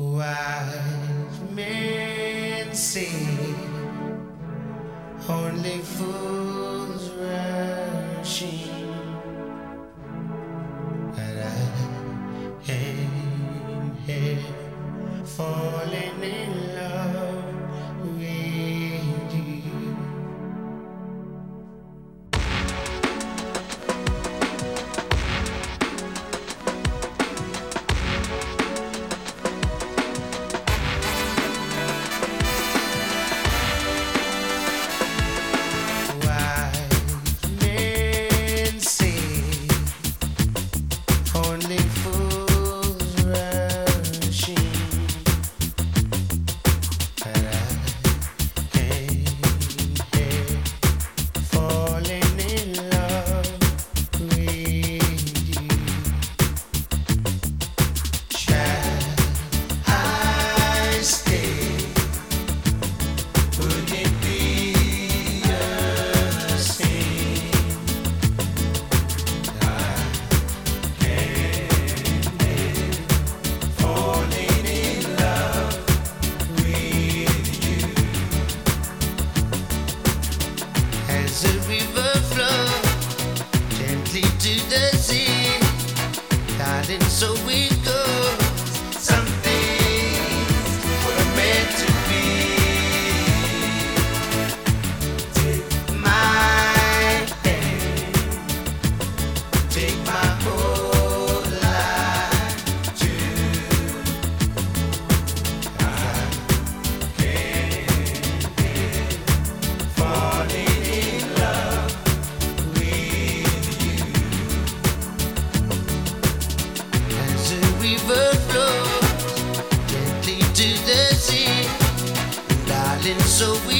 Wise men say only fools rush as so we